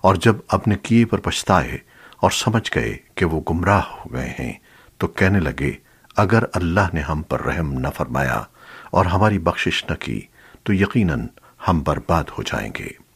اور جب اپنے کیے پر پچھتائے اور سمجھ گئے کہ وہ گمراہ ہو گئے ہیں، تو کہنے لگے، اگر اللہ نے ہم پر رحم نہ فرمایا اور ہماری بخشش نہ کی، تو یقیناً ہم برباد ہو جائیں گے۔